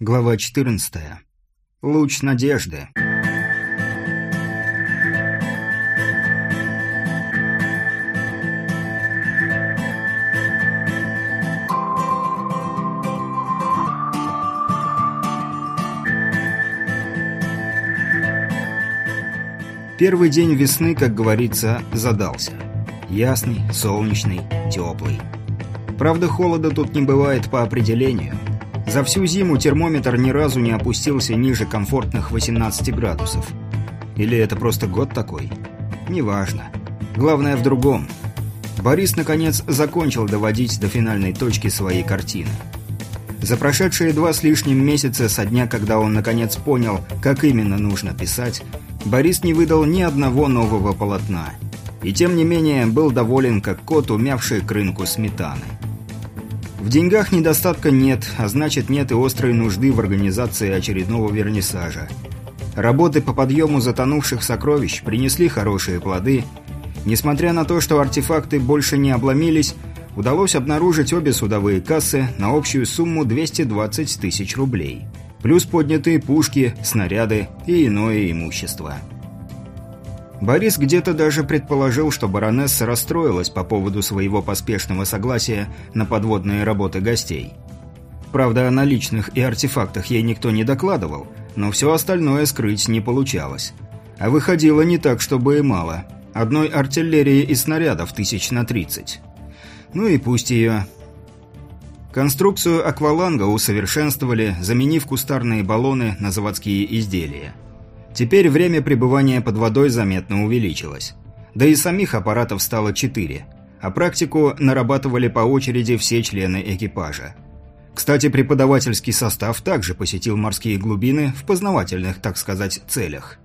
Глава 14. Луч надежды. Первый день весны, как говорится, задался. Ясный, солнечный, теплый. Правда, холода тут не бывает по определению. За всю зиму термометр ни разу не опустился ниже комфортных 18 градусов. Или это просто год такой? Неважно. Главное в другом. Борис, наконец, закончил доводить до финальной точки своей картины. За прошедшие два с лишним месяца со дня, когда он наконец понял, как именно нужно писать, Борис не выдал ни одного нового полотна. И тем не менее был доволен, как кот, умявший к рынку сметаны. В деньгах недостатка нет, а значит нет и острой нужды в организации очередного вернисажа. Работы по подъему затонувших сокровищ принесли хорошие плоды. Несмотря на то, что артефакты больше не обломились, удалось обнаружить обе судовые кассы на общую сумму 220 тысяч рублей. Плюс поднятые пушки, снаряды и иное имущество. Борис где-то даже предположил, что баронесса расстроилась по поводу своего поспешного согласия на подводные работы гостей. Правда, о наличных и артефактах ей никто не докладывал, но все остальное скрыть не получалось. А выходило не так, чтобы и мало. Одной артиллерии и снарядов тысяч на тридцать. Ну и пусть ее... Конструкцию акваланга усовершенствовали, заменив кустарные баллоны на заводские изделия. Теперь время пребывания под водой заметно увеличилось. Да и самих аппаратов стало четыре, а практику нарабатывали по очереди все члены экипажа. Кстати, преподавательский состав также посетил морские глубины в познавательных, так сказать, целях.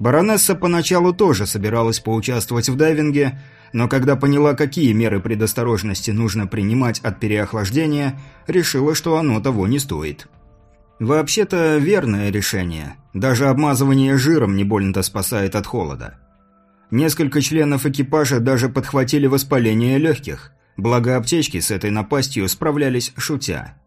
Баронесса поначалу тоже собиралась поучаствовать в дайвинге, но когда поняла, какие меры предосторожности нужно принимать от переохлаждения, решила, что оно того не стоит. Вообще-то верное решение. Даже обмазывание жиром не больно-то спасает от холода. Несколько членов экипажа даже подхватили воспаление легких, благо аптечки с этой напастью справлялись шутя.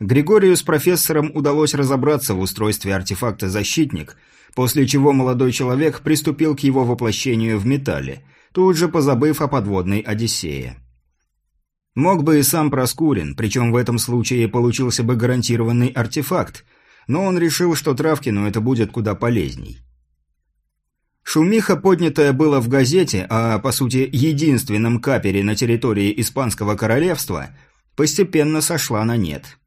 Григорию с профессором удалось разобраться в устройстве артефакта «Защитник», после чего молодой человек приступил к его воплощению в металле, тут же позабыв о подводной Одиссее. Мог бы и сам Проскурин, причем в этом случае получился бы гарантированный артефакт, но он решил, что Травкину это будет куда полезней. Шумиха, поднятая была в газете, а по сути единственном капере на территории Испанского королевства, постепенно сошла на нет.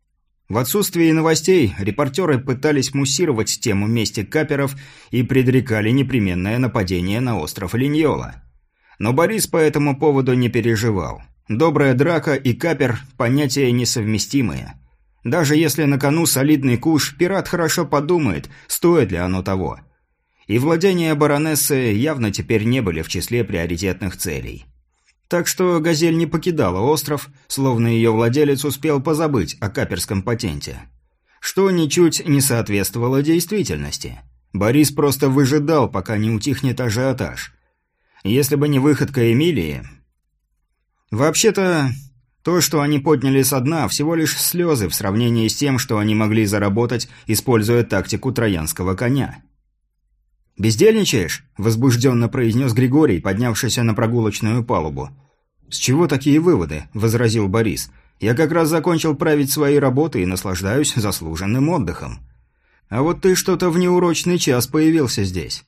В отсутствие новостей репортеры пытались муссировать тему мести каперов и предрекали непременное нападение на остров Линьола. Но Борис по этому поводу не переживал. Добрая драка и капер – понятия несовместимые. Даже если на кону солидный куш, пират хорошо подумает, стоит ли оно того. И владения баронессы явно теперь не были в числе приоритетных целей. Так что «Газель» не покидала остров, словно ее владелец успел позабыть о каперском патенте. Что ничуть не соответствовало действительности. Борис просто выжидал, пока не утихнет ажиотаж. Если бы не выходка Эмилии, Вообще-то, то, что они подняли со дна, всего лишь слезы в сравнении с тем, что они могли заработать, используя тактику троянского коня. «Бездельничаешь?» – возбужденно произнес Григорий, поднявшийся на прогулочную палубу. «С чего такие выводы?» – возразил Борис. «Я как раз закончил править свои работы и наслаждаюсь заслуженным отдыхом. А вот ты что-то в неурочный час появился здесь».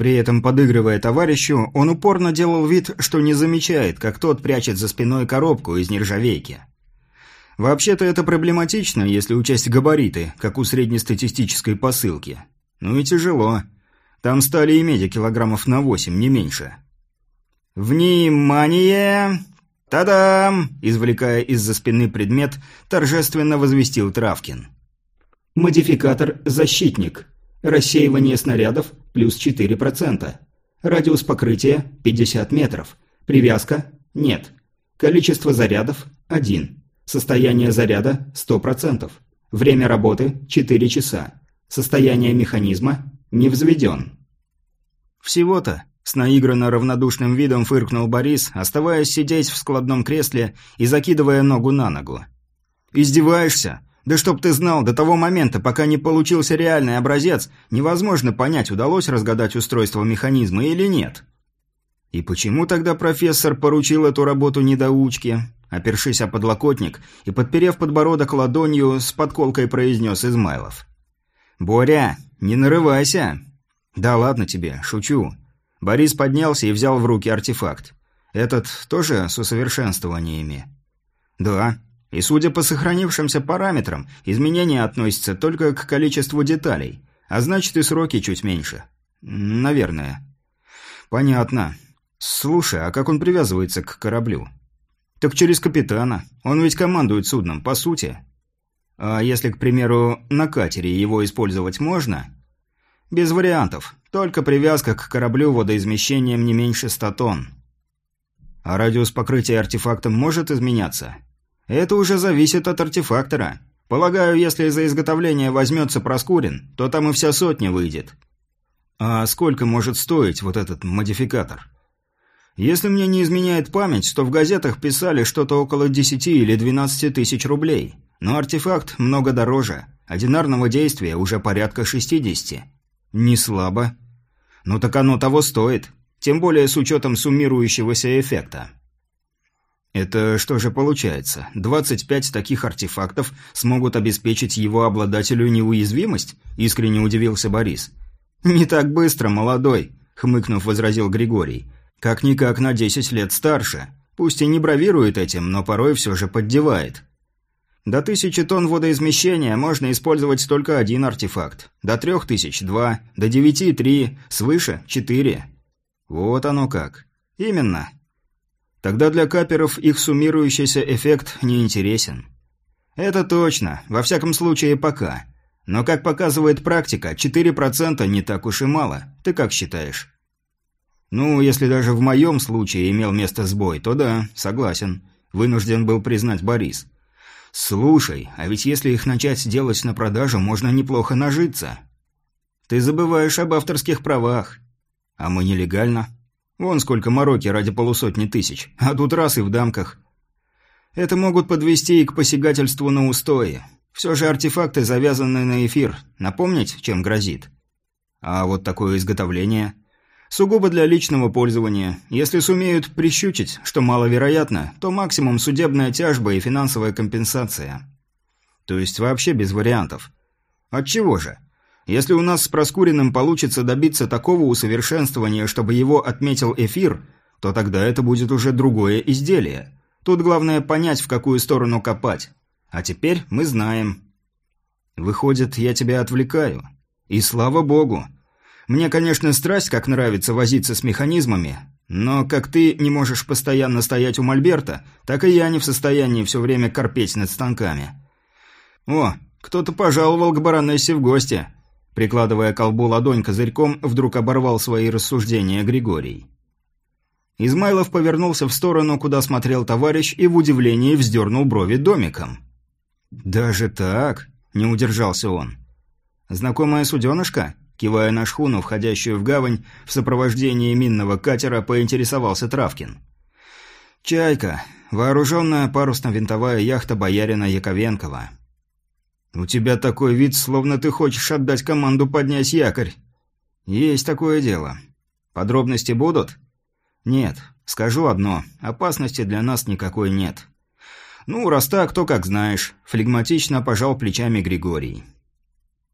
При этом, подыгрывая товарищу, он упорно делал вид, что не замечает, как тот прячет за спиной коробку из нержавейки. Вообще-то это проблематично, если учесть габариты, как у среднестатистической посылки. Ну и тяжело. Там стали и меди килограммов на восемь, не меньше. «Внимание! Та-дам!» Извлекая из-за спины предмет, торжественно возвестил Травкин. «Модификатор «Защитник». Рассеивание снарядов плюс 4%. Радиус покрытия 50 метров. Привязка нет. Количество зарядов 1. Состояние заряда 100%. Время работы 4 часа. Состояние механизма не взведен. Всего-то, с наигранно равнодушным видом фыркнул Борис, оставаясь сидеть в складном кресле и закидывая ногу на ногу. «Издеваешься? Да чтоб ты знал, до того момента, пока не получился реальный образец, невозможно понять, удалось разгадать устройство механизма или нет. И почему тогда профессор поручил эту работу недоучке? Опершись о подлокотник и подперев подбородок ладонью, с подколкой произнес Измайлов. «Боря, не нарывайся!» «Да ладно тебе, шучу». Борис поднялся и взял в руки артефакт. «Этот тоже с усовершенствованиями?» «Да. И судя по сохранившимся параметрам, изменения относятся только к количеству деталей, а значит и сроки чуть меньше. Наверное». «Понятно. Слушай, а как он привязывается к кораблю?» «Так через капитана. Он ведь командует судном, по сути». «А если, к примеру, на катере его использовать можно?» «Без вариантов. Только привязка к кораблю водоизмещением не меньше 100 тонн». «А радиус покрытия артефактом может изменяться?» Это уже зависит от артефактора. Полагаю, если за изготовление возьмется Проскурин, то там и вся сотня выйдет. А сколько может стоить вот этот модификатор? Если мне не изменяет память, то в газетах писали что-то около 10 или 12 тысяч рублей. Но артефакт много дороже. Одинарного действия уже порядка 60. Не слабо. Ну так оно того стоит. Тем более с учетом суммирующегося эффекта. Это что же получается? 25 таких артефактов смогут обеспечить его обладателю неуязвимость? Искренне удивился Борис. Не так быстро, молодой, хмыкнув, возразил Григорий. Как-никак на 10 лет старше. Пусть и не бравирует этим, но порой все же поддевает. До тысячи тонн водоизмещения можно использовать только один артефакт. До трех тысяч – два, до девяти – три, свыше – четыре. Вот оно как. Именно. Тогда для каперов их суммирующийся эффект не интересен. Это точно, во всяком случае пока. Но, как показывает практика, 4% не так уж и мало. Ты как считаешь? Ну, если даже в моем случае имел место сбой, то да, согласен. Вынужден был признать Борис. Слушай, а ведь если их начать делать на продажу, можно неплохо нажиться. Ты забываешь об авторских правах. А мы нелегально. Вон сколько мороки ради полусотни тысяч, а тут раз и в дамках. Это могут подвести и к посягательству на устои. Все же артефакты завязаны на эфир. Напомнить, чем грозит? А вот такое изготовление... Сугубо для личного пользования. Если сумеют прищучить, что маловероятно, то максимум судебная тяжба и финансовая компенсация. То есть вообще без вариантов. Отчего же? Если у нас с Проскуриным получится добиться такого усовершенствования, чтобы его отметил эфир, то тогда это будет уже другое изделие. Тут главное понять, в какую сторону копать. А теперь мы знаем. Выходит, я тебя отвлекаю. И слава богу. Мне, конечно, страсть как нравится возиться с механизмами, но как ты не можешь постоянно стоять у мольберта, так и я не в состоянии все время корпеть над станками. О, кто-то пожаловал к баронессе в гости. Прикладывая колбу ладонь козырьком, вдруг оборвал свои рассуждения Григорий. Измайлов повернулся в сторону, куда смотрел товарищ, и в удивлении вздернул брови домиком. «Даже так?» – не удержался он. «Знакомая суденышка?» – кивая на шхуну, входящую в гавань, в сопровождении минного катера, поинтересовался Травкин. «Чайка. Вооруженная парусно-винтовая яхта боярина Яковенкова». «У тебя такой вид, словно ты хочешь отдать команду поднять якорь». «Есть такое дело. Подробности будут?» «Нет. Скажу одно. Опасности для нас никакой нет». «Ну, раз так, то как знаешь», – флегматично пожал плечами Григорий.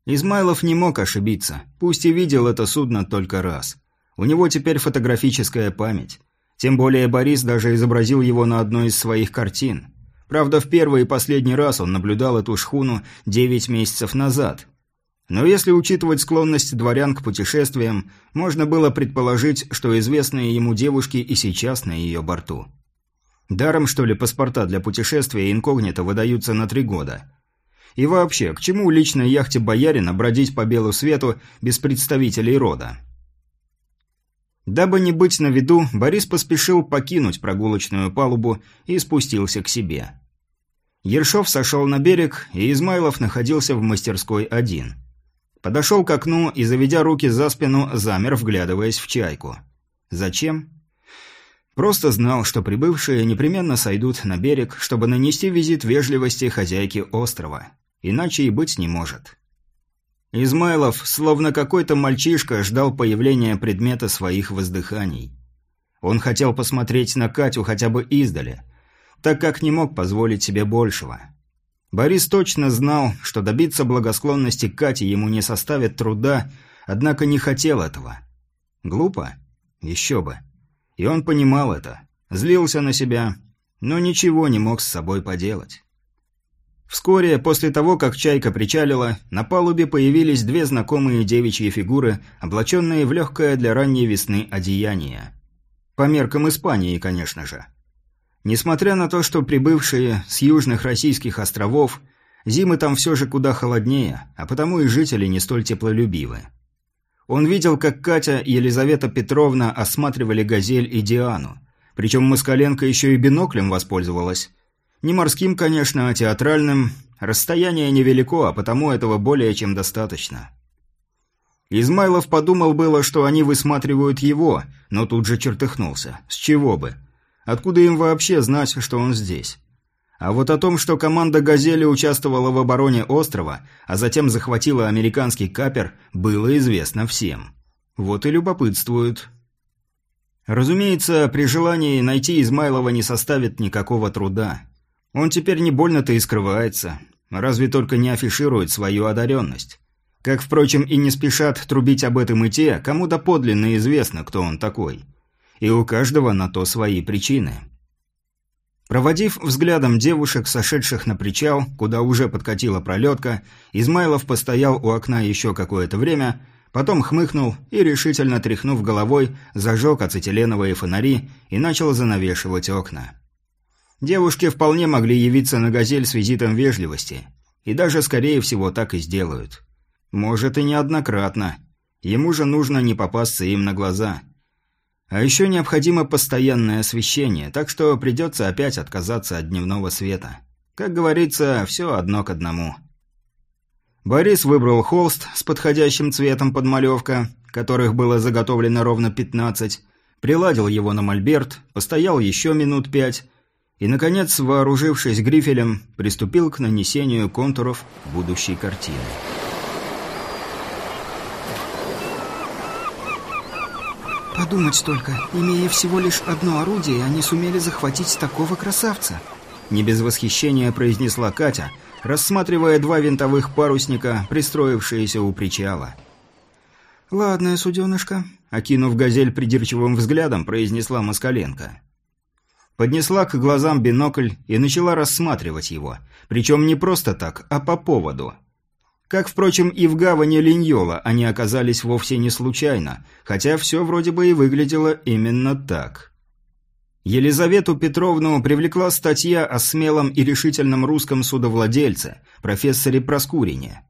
Измайлов не мог ошибиться, пусть и видел это судно только раз. У него теперь фотографическая память. Тем более Борис даже изобразил его на одной из своих картин – Правда, в первый и последний раз он наблюдал эту шхуну девять месяцев назад. Но если учитывать склонность дворян к путешествиям, можно было предположить, что известные ему девушки и сейчас на ее борту. Даром, что ли, паспорта для путешествия инкогнито выдаются на три года. И вообще, к чему личной яхте боярина бродить по белу свету без представителей рода? Дабы не быть на виду, Борис поспешил покинуть прогулочную палубу и спустился к себе. Ершов сошел на берег, и Измайлов находился в мастерской один. Подошел к окну и, заведя руки за спину, замер, вглядываясь в чайку. Зачем? Просто знал, что прибывшие непременно сойдут на берег, чтобы нанести визит вежливости хозяйке острова. иначе и быть не может. Измайлов, словно какой-то мальчишка, ждал появления предмета своих воздыханий. Он хотел посмотреть на Катю хотя бы издали, так как не мог позволить себе большего. Борис точно знал, что добиться благосклонности Кати ему не составит труда, однако не хотел этого. Глупо? Еще бы. И он понимал это. Злился на себя, но ничего не мог с собой поделать. Вскоре, после того, как «Чайка» причалила, на палубе появились две знакомые девичьи фигуры, облаченные в легкое для ранней весны одеяние. По меркам Испании, конечно же. Несмотря на то, что прибывшие с южных российских островов, зимы там все же куда холоднее, а потому и жители не столь теплолюбивы. Он видел, как Катя и Елизавета Петровна осматривали «Газель» и «Диану». Причем Москаленко еще и биноклем воспользовалась, не морским, конечно, а театральным. Расстояние невелико, а потому этого более чем достаточно. Измайлов подумал было, что они высматривают его, но тут же чертыхнулся. С чего бы? Откуда им вообще знать, что он здесь? А вот о том, что команда «Газели» участвовала в обороне острова, а затем захватила американский капер, было известно всем. Вот и любопытствуют. Разумеется, при желании найти Измайлова не составит никакого труда. Он теперь не больно-то и скрывается, разве только не афиширует свою одаренность. Как, впрочем, и не спешат трубить об этом и те, кому доподлинно известно, кто он такой. И у каждого на то свои причины. Проводив взглядом девушек, сошедших на причал, куда уже подкатила пролетка, Измайлов постоял у окна еще какое-то время, потом хмыкнул и, решительно тряхнув головой, зажег ацетиленовые фонари и начал занавешивать окна. Девушки вполне могли явиться на «Газель» с визитом вежливости. И даже, скорее всего, так и сделают. Может, и неоднократно. Ему же нужно не попасться им на глаза. А еще необходимо постоянное освещение, так что придется опять отказаться от дневного света. Как говорится, все одно к одному. Борис выбрал холст с подходящим цветом подмалевка, которых было заготовлено ровно 15, приладил его на мольберт, постоял еще минут пять, и, наконец, вооружившись грифелем, приступил к нанесению контуров будущей картины. «Подумать только, имея всего лишь одно орудие, они сумели захватить такого красавца!» Не без восхищения произнесла Катя, рассматривая два винтовых парусника, пристроившиеся у причала. «Ладно, суденышко», — окинув «Газель» придирчивым взглядом, произнесла Москаленко поднесла к глазам бинокль и начала рассматривать его. Причем не просто так, а по поводу. Как, впрочем, и в гавани Линьола они оказались вовсе не случайно, хотя все вроде бы и выглядело именно так. Елизавету Петровну привлекла статья о смелом и решительном русском судовладельце, профессоре Проскурине.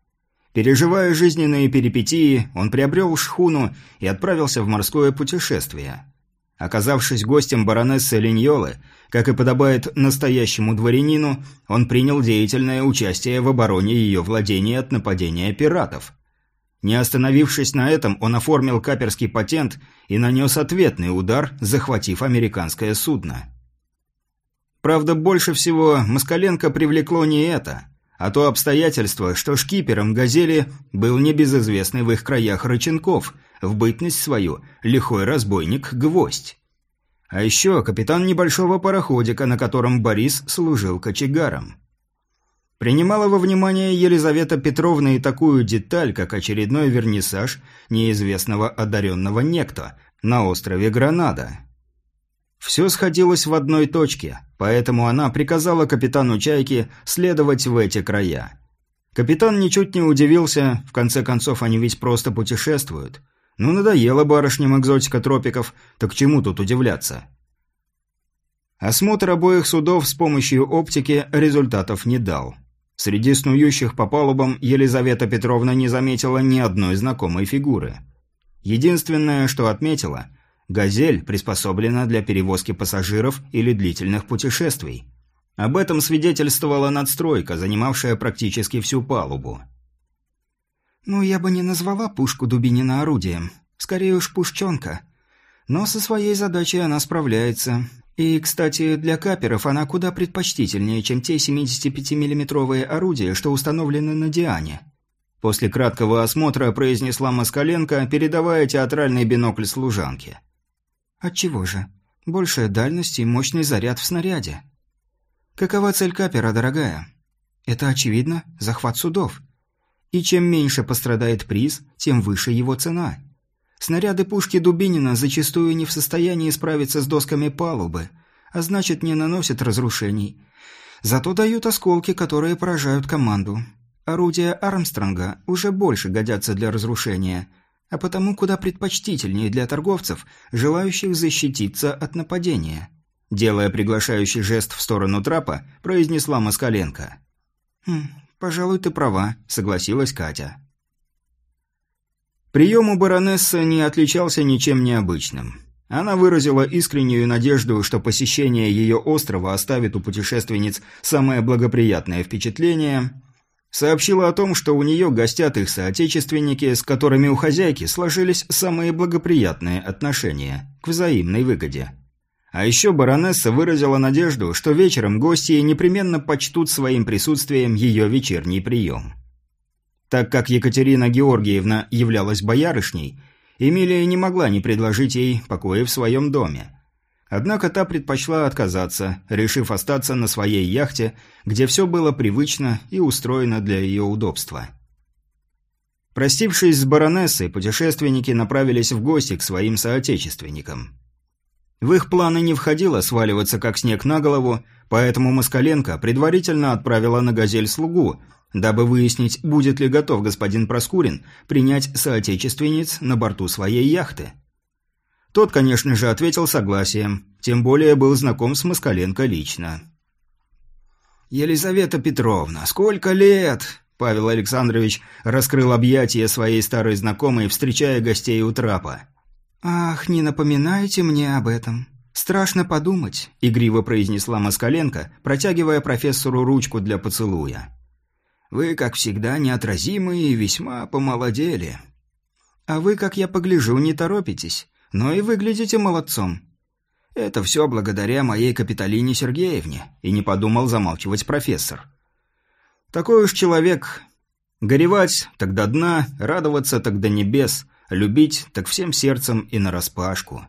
Переживая жизненные перипетии, он приобрел шхуну и отправился в морское путешествие – Оказавшись гостем баронессы Линьолы, как и подобает настоящему дворянину, он принял деятельное участие в обороне ее владений от нападения пиратов. Не остановившись на этом, он оформил каперский патент и нанес ответный удар, захватив американское судно. Правда, больше всего Москаленко привлекло не это, а то обстоятельство, что шкипером «Газели» был небезызвестный в их краях Рыченков – в бытность свою лихой разбойник Гвоздь. А еще капитан небольшого пароходика, на котором Борис служил кочегаром. Принимала во внимание Елизавета Петровна и такую деталь, как очередной вернисаж неизвестного одаренного некто на острове Гранада. Все сходилось в одной точке, поэтому она приказала капитану «Чайки» следовать в эти края. Капитан ничуть не удивился, в конце концов они ведь просто путешествуют – ну, надоело барышням экзотика тропиков, так чему тут удивляться? Осмотр обоих судов с помощью оптики результатов не дал. Среди снующих по палубам Елизавета Петровна не заметила ни одной знакомой фигуры. Единственное, что отметила – «Газель» приспособлена для перевозки пассажиров или длительных путешествий. Об этом свидетельствовала надстройка, занимавшая практически всю палубу. «Ну, я бы не назвала пушку Дубинина орудием. Скорее уж пушченка. Но со своей задачей она справляется. И, кстати, для каперов она куда предпочтительнее, чем те 75-миллиметровые орудия, что установлены на Диане. После краткого осмотра произнесла Москаленко, передавая театральный бинокль служанке. «Отчего же? Большая дальность и мощный заряд в снаряде. Какова цель капера, дорогая? Это очевидно, захват судов. И чем меньше пострадает приз, тем выше его цена. Снаряды пушки Дубинина зачастую не в состоянии справиться с досками палубы, а значит не наносят разрушений. Зато дают осколки, которые поражают команду. Орудия Армстронга уже больше годятся для разрушения, а потому куда предпочтительнее для торговцев, желающих защититься от нападения. Делая приглашающий жест в сторону трапа, произнесла Москаленко. «Хм, пожалуй, ты права», — согласилась Катя. Прием у баронессы не отличался ничем необычным. Она выразила искреннюю надежду, что посещение ее острова оставит у путешественниц самое благоприятное впечатление, сообщила о том, что у нее гостят их соотечественники, с которыми у хозяйки сложились самые благоприятные отношения, к взаимной выгоде. А еще баронесса выразила надежду, что вечером гости непременно почтут своим присутствием ее вечерний прием. Так как Екатерина Георгиевна являлась боярышней, Эмилия не могла не предложить ей покоя в своем доме. Однако та предпочла отказаться, решив остаться на своей яхте, где все было привычно и устроено для ее удобства. Простившись с баронессой, путешественники направились в гости к своим соотечественникам. В их планы не входило сваливаться как снег на голову, поэтому Москаленко предварительно отправила на «Газель» слугу, дабы выяснить, будет ли готов господин Проскурин принять соотечественниц на борту своей яхты. Тот, конечно же, ответил согласием, тем более был знаком с Москаленко лично. «Елизавета Петровна, сколько лет!» Павел Александрович раскрыл объятия своей старой знакомой, встречая гостей у трапа. «Ах, не напоминайте мне об этом. Страшно подумать», — игриво произнесла Москаленко, протягивая профессору ручку для поцелуя. «Вы, как всегда, неотразимы и весьма помолодели». «А вы, как я погляжу, не торопитесь, но и выглядите молодцом». «Это все благодаря моей Капитолине Сергеевне», — и не подумал замалчивать профессор. «Такой уж человек. Горевать — так до дна, радоваться — так до небес, любить — так всем сердцем и нараспашку».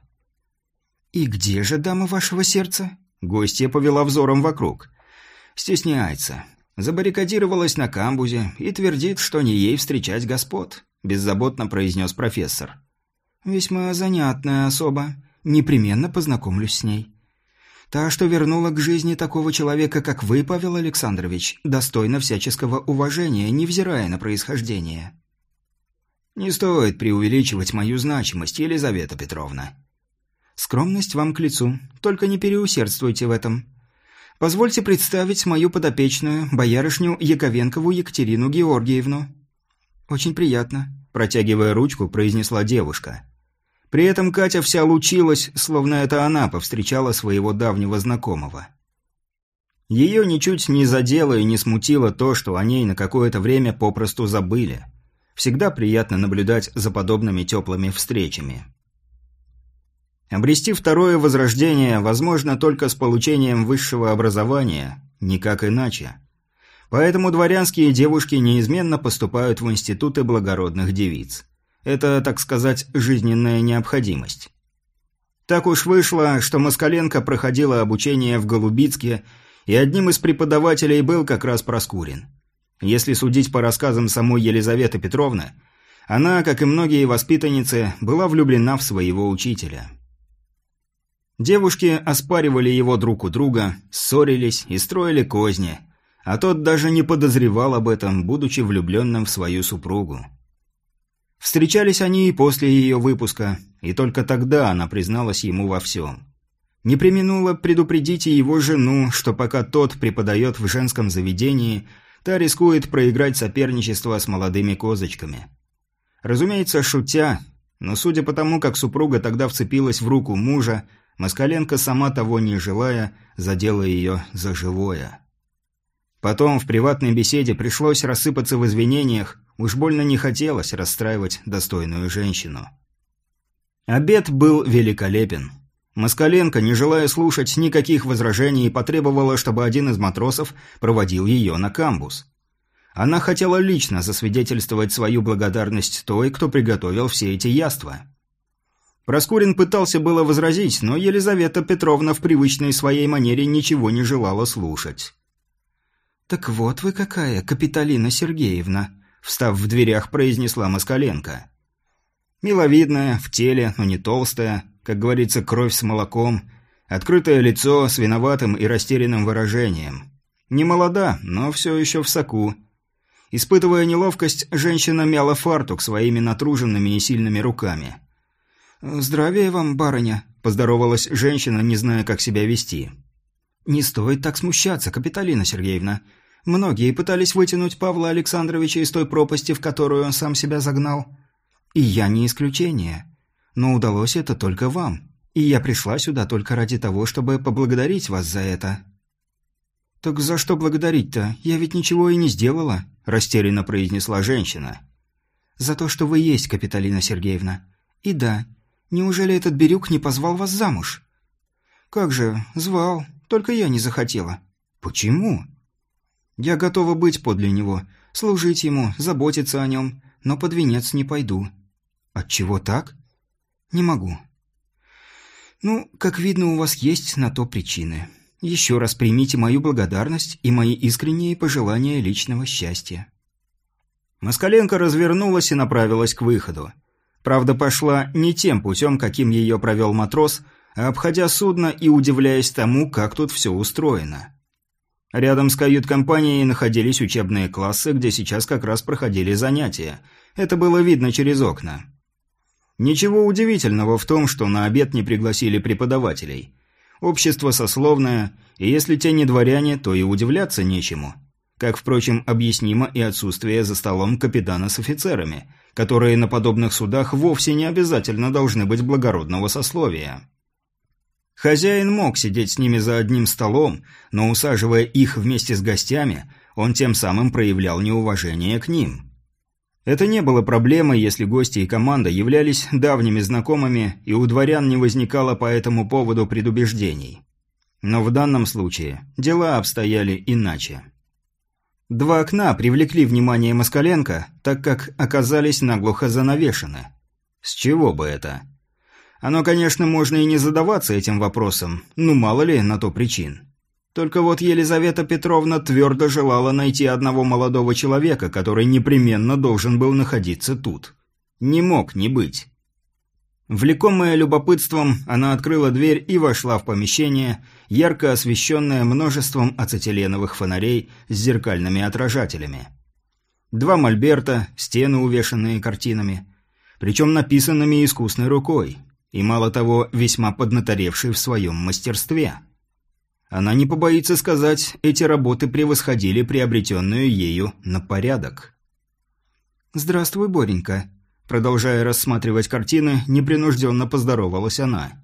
«И где же дама вашего сердца?» Гостья повела взором вокруг. «Стесняется. Забаррикадировалась на камбузе и твердит, что не ей встречать господ», – беззаботно произнес профессор. «Весьма занятная особа. Непременно познакомлюсь с ней. Та, что вернула к жизни такого человека, как вы, Павел Александрович, достойна всяческого уважения, невзирая на происхождение». «Не стоит преувеличивать мою значимость, Елизавета Петровна». «Скромность вам к лицу, только не переусердствуйте в этом. Позвольте представить мою подопечную, боярышню Яковенкову Екатерину Георгиевну». «Очень приятно», – протягивая ручку, произнесла девушка. При этом Катя вся лучилась, словно это она повстречала своего давнего знакомого. Ее ничуть не задело и не смутило то, что о ней на какое-то время попросту забыли. Всегда приятно наблюдать за подобными теплыми встречами. Обрести второе возрождение возможно только с получением высшего образования, никак иначе. Поэтому дворянские девушки неизменно поступают в институты благородных девиц. Это, так сказать, жизненная необходимость. Так уж вышло, что Москаленко проходила обучение в Голубицке, и одним из преподавателей был как раз Проскурин. Если судить по рассказам самой Елизаветы Петровны, она, как и многие воспитанницы, была влюблена в своего учителя. Девушки оспаривали его друг у друга, ссорились и строили козни, а тот даже не подозревал об этом, будучи влюбленным в свою супругу. Встречались они и после ее выпуска, и только тогда она призналась ему во всем. Не применула предупредить его жену, что пока тот преподает в женском заведении, та рискует проиграть соперничество с молодыми козочками. Разумеется, шутя, но судя по тому, как супруга тогда вцепилась в руку мужа, Москаленко, сама того не желая, задела ее за живое. Потом в приватной беседе пришлось рассыпаться в извинениях, уж больно не хотелось расстраивать достойную женщину. Обед был великолепен. Москаленко, не желая слушать никаких возражений, потребовала, чтобы один из матросов проводил ее на камбус. Она хотела лично засвидетельствовать свою благодарность той, кто приготовил все эти яства. Проскурин пытался было возразить, но Елизавета Петровна в привычной своей манере ничего не желала слушать. «Так вот вы какая, Капиталина Сергеевна», – встав в дверях, произнесла Москаленко. Миловидная, в теле, но не толстая, как говорится, кровь с молоком, открытое лицо с виноватым и растерянным выражением. Не молода, но все еще в соку. Испытывая неловкость, женщина мяла фартук своими натруженными и сильными руками. «Здравия вам, барыня», – поздоровалась женщина, не зная, как себя вести. «Не стоит так смущаться, Капиталина Сергеевна. Многие пытались вытянуть Павла Александровича из той пропасти, в которую он сам себя загнал. И я не исключение. Но удалось это только вам. И я пришла сюда только ради того, чтобы поблагодарить вас за это». «Так за что благодарить-то? Я ведь ничего и не сделала», – растерянно произнесла женщина. «За то, что вы есть, Капиталина Сергеевна. И да, неужели этот Бирюк не позвал вас замуж?» «Как же, звал, только я не захотела». «Почему?» «Я готова быть подле него, служить ему, заботиться о нем, но под венец не пойду». Отчего так? Не могу. Ну, как видно, у вас есть на то причины. Еще раз примите мою благодарность и мои искренние пожелания личного счастья. Москаленко развернулась и направилась к выходу. Правда, пошла не тем путем, каким ее провел матрос, а обходя судно и удивляясь тому, как тут все устроено. Рядом с кают-компанией находились учебные классы, где сейчас как раз проходили занятия. Это было видно через окна. Ничего удивительного в том, что на обед не пригласили преподавателей. Общество сословное, и если те не дворяне, то и удивляться нечему. Как, впрочем, объяснимо и отсутствие за столом капитана с офицерами, которые на подобных судах вовсе не обязательно должны быть благородного сословия. Хозяин мог сидеть с ними за одним столом, но усаживая их вместе с гостями, он тем самым проявлял неуважение к ним – это не было проблемой, если гости и команда являлись давними знакомыми, и у дворян не возникало по этому поводу предубеждений. Но в данном случае дела обстояли иначе. Два окна привлекли внимание Москаленко, так как оказались наглухо занавешены. С чего бы это? Оно, конечно, можно и не задаваться этим вопросом, ну мало ли на то причин. Только вот Елизавета Петровна твердо желала найти одного молодого человека, который непременно должен был находиться тут. Не мог не быть. Влекомая любопытством, она открыла дверь и вошла в помещение, ярко освещенное множеством ацетиленовых фонарей с зеркальными отражателями. Два мольберта, стены, увешанные картинами, причем написанными искусной рукой, и, мало того, весьма поднаторевшей в своем мастерстве – она не побоится сказать, эти работы превосходили приобретенную ею на порядок. «Здравствуй, Боренька», продолжая рассматривать картины, непринужденно поздоровалась она.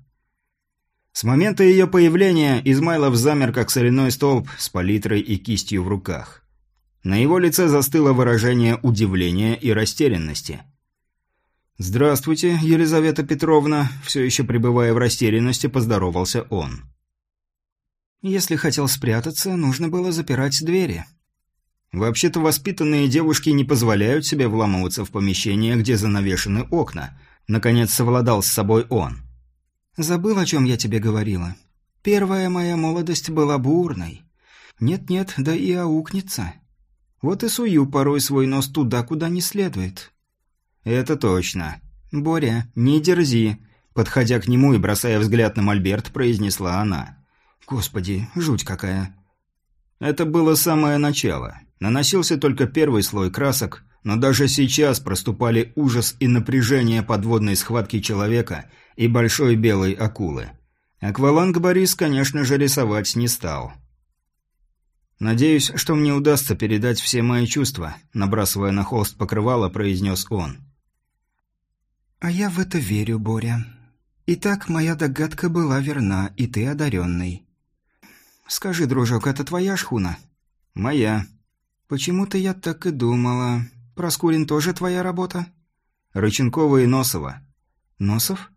С момента ее появления Измайлов замер как соляной столб с палитрой и кистью в руках. На его лице застыло выражение удивления и растерянности. «Здравствуйте, Елизавета Петровна», все еще пребывая в растерянности, поздоровался он. Если хотел спрятаться, нужно было запирать двери. Вообще-то воспитанные девушки не позволяют себе вламываться в помещения, где занавешены окна. Наконец совладал с собой он. Забыл, о чем я тебе говорила. Первая моя молодость была бурной. Нет-нет, да и аукнется. Вот и сую порой свой нос туда, куда не следует. Это точно. Боря, не дерзи. Подходя к нему и бросая взгляд на Мольберт, произнесла она. Господи, жуть какая. Это было самое начало. Наносился только первый слой красок, но даже сейчас проступали ужас и напряжение подводной схватки человека и большой белой акулы. Акваланг Борис, конечно же, рисовать не стал. «Надеюсь, что мне удастся передать все мои чувства», набрасывая на холст покрывало, произнес он. «А я в это верю, Боря. Итак, моя догадка была верна, и ты одаренный. «Скажи, дружок, это твоя шхуна?» «Моя». «Почему-то я так и думала. Проскурин тоже твоя работа?» «Рыченкова и Носова». «Носов?»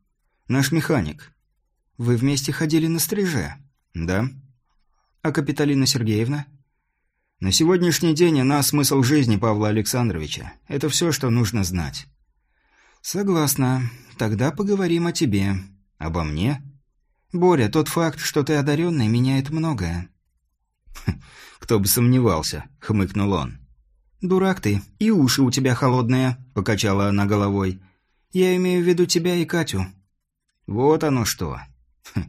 «Наш механик». Вы вместе ходили на стриж?» «Да». «А Капиталина Сергеевна?» «На сегодняшний день она смысл жизни Павла Александровича. Это все, что нужно знать». «Согласна. Тогда поговорим о тебе». «Обо мне?» «Боря, тот факт, что ты одаренный, меняет многое». «Кто бы сомневался», — хмыкнул он. «Дурак ты, и уши у тебя холодные», — покачала она головой. «Я имею в виду тебя и Катю». «Вот оно что.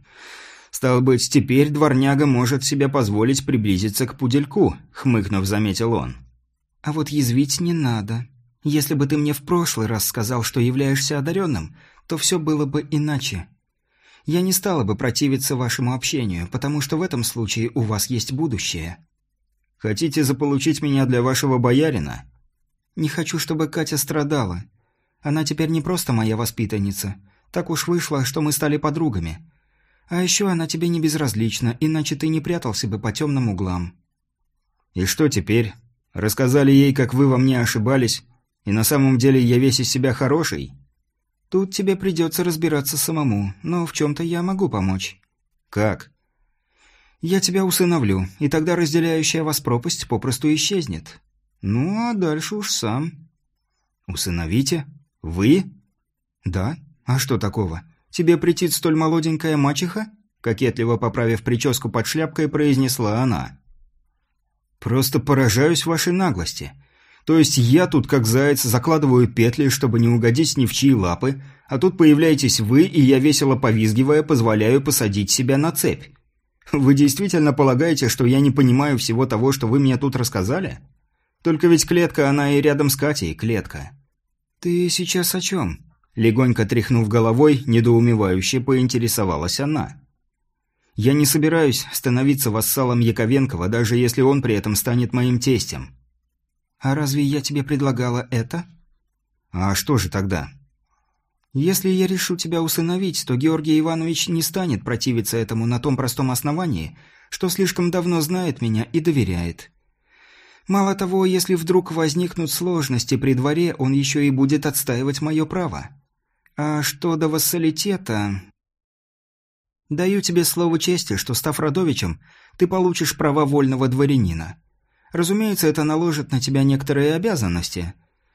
Стало быть, теперь дворняга может себе позволить приблизиться к пудельку», — хмыкнув, заметил он. «А вот язвить не надо. Если бы ты мне в прошлый раз сказал, что являешься одаренным, то все было бы иначе. Я не стала бы противиться вашему общению, потому что в этом случае у вас есть будущее». «Хотите заполучить меня для вашего боярина?» «Не хочу, чтобы Катя страдала. Она теперь не просто моя воспитанница. Так уж вышло, что мы стали подругами. А еще она тебе не безразлична, иначе ты не прятался бы по темным углам». «И что теперь? Рассказали ей, как вы во мне ошибались, и на самом деле я весь из себя хороший?» «Тут тебе придется разбираться самому, но в чем-то я могу помочь». «Как?» Я тебя усыновлю, и тогда разделяющая вас пропасть попросту исчезнет. Ну, а дальше уж сам. Усыновите? Вы? Да. А что такого? Тебе претит столь молоденькая мачеха? Кокетливо поправив прическу под шляпкой, произнесла она. Просто поражаюсь вашей наглости. То есть я тут, как заяц, закладываю петли, чтобы не угодить ни в чьи лапы, а тут появляетесь вы, и я, весело повизгивая, позволяю посадить себя на цепь. Вы действительно полагаете, что я не понимаю всего того, что вы мне тут рассказали? Только ведь клетка, она и рядом с Катей, клетка. Ты сейчас о чем? Легонько тряхнув головой, недоумевающе поинтересовалась она. Я не собираюсь становиться вассалом Яковенкова, даже если он при этом станет моим тестем. А разве я тебе предлагала это? А что же тогда? Если я решу тебя усыновить, то Георгий Иванович не станет противиться этому на том простом основании, что слишком давно знает меня и доверяет. Мало того, если вдруг возникнут сложности при дворе, он еще и будет отстаивать мое право. А что до вассалитета... Даю тебе слово чести, что, став родовичем, ты получишь права вольного дворянина. Разумеется, это наложит на тебя некоторые обязанности.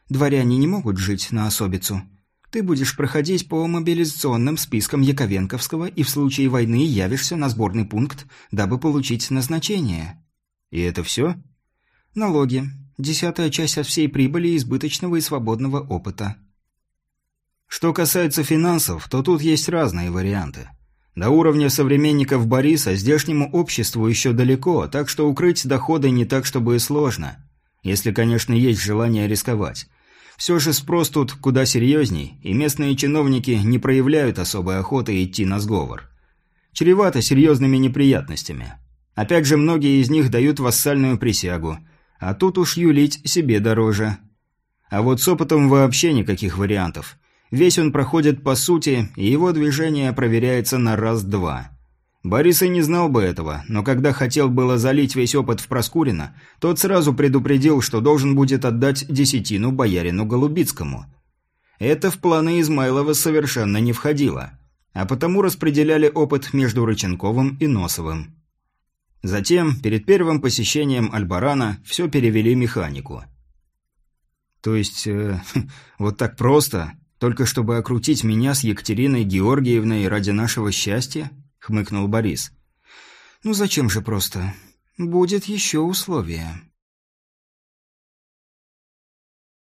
Дворяне не могут жить на особицу. Ты будешь проходить по мобилизационным спискам Яковенковского и в случае войны явишься на сборный пункт, дабы получить назначение. И это все? Налоги. Десятая часть от всей прибыли избыточного и свободного опыта. Что касается финансов, то тут есть разные варианты. До уровня современников Бориса здешнему обществу еще далеко, так что укрыть доходы не так, чтобы и сложно. Если, конечно, есть желание рисковать. Все же спрос тут куда серьезней, и местные чиновники не проявляют особой охоты идти на сговор. Чревато серьезными неприятностями. Опять же, многие из них дают вассальную присягу, а тут уж юлить себе дороже. А вот с опытом вообще никаких вариантов. Весь он проходит по сути, и его движение проверяется на раз-два. Борис и не знал бы этого, но когда хотел было залить весь опыт в Проскурина, тот сразу предупредил, что должен будет отдать десятину боярину Голубицкому. Это в планы Измайлова совершенно не входило, а потому распределяли опыт между Рыченковым и Носовым. Затем, перед первым посещением Альбарана, все перевели механику. То есть, э, вот так просто, только чтобы окрутить меня с Екатериной Георгиевной ради нашего счастья? хмыкнул Борис. Ну зачем же просто? Будет еще условие.